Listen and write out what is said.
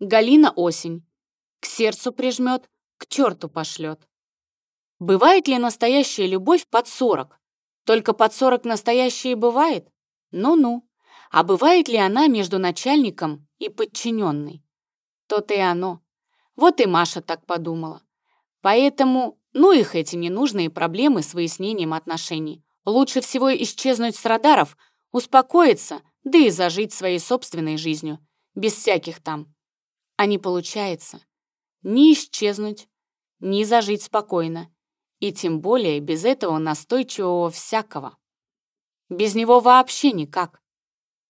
Галина осень. К сердцу прижмет, к черту пошлет. Бывает ли настоящая любовь под сорок? Только под сорок настоящая бывает? Ну-ну. А бывает ли она между начальником и подчиненной? То-то и оно. Вот и Маша так подумала. Поэтому, ну их эти ненужные проблемы с выяснением отношений. Лучше всего исчезнуть с радаров, успокоиться, да и зажить своей собственной жизнью, без всяких там. А не получается. Ни исчезнуть, ни зажить спокойно. И тем более без этого настойчивого всякого. Без него вообще никак.